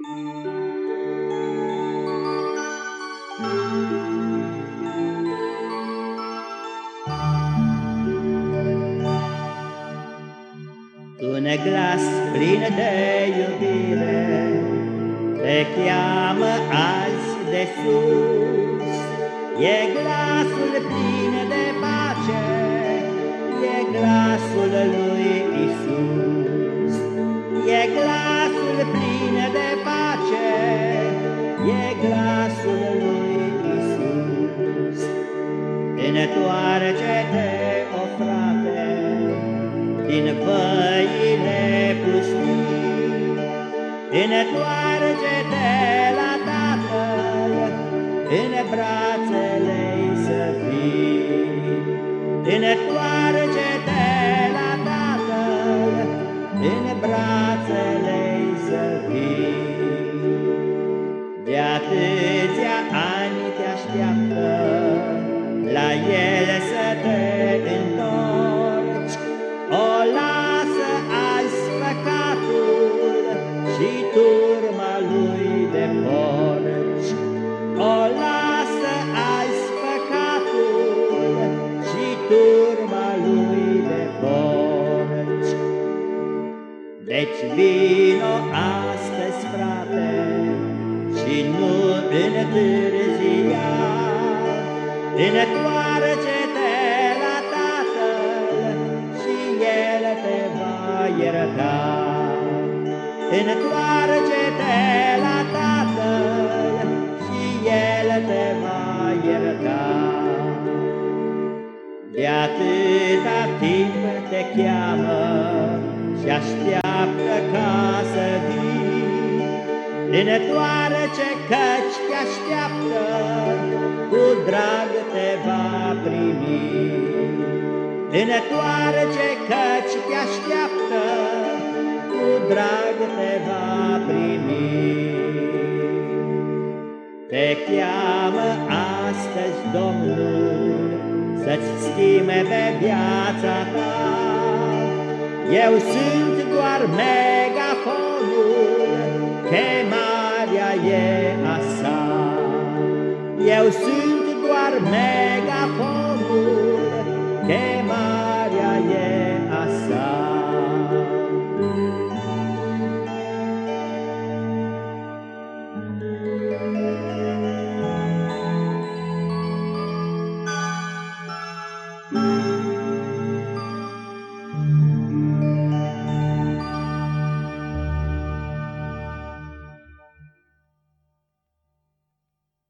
Un glas plin de iubire Te cheamă azi de sus. E glasul plin de pace E glasul lui Isus. E glasul E glasul lui Isus Întoarce-te, o frate Din văile pustii. Întoarce-te la Tatăl În brațele-i să fii. Întoarce-te la Tatăl În brațele-i atâția ani te așteaptă. La el să te întorci. O lasă azi păcatul Și turma lui de porci. O lasă azi păcatul Și turma lui de porci. Deci vino astăzi, frate Și nu întârzia Întoarce-te la Tatăl Și El te va ierta. Întoarce-te la Tatăl Și El te va ierta. De atâta timp te cheamă Și așteaptă ca să vii Întoarce căci te așteaptă Cu drag te va primi. Întoarce căci te așteaptă Cu drag te va primi. Te cheamă astăzi Domnul Să-ți schimbe pe viața ta. Eu sunt doar megafonul Eu sunt doar megafon